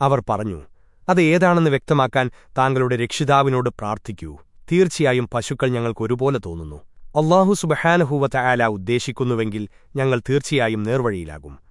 അവർ പറഞ്ഞു അത് ഏതാണെന്ന് വ്യക്തമാക്കാൻ താങ്കളുടെ രക്ഷിതാവിനോട് പ്രാർത്ഥിക്കൂ. തീർച്ചയായും പശുക്കൾ ഞങ്ങൾക്കൊരുപോലെ തോന്നുന്നു. അള്ളാഹു സുബഹാനഹൂവത്ത ആല ഉദ്ദേശിക്കുന്നുവെങ്കിൽ ഞങ്ങൾ തീർച്ചയായും നേർവഴിയിലാകും.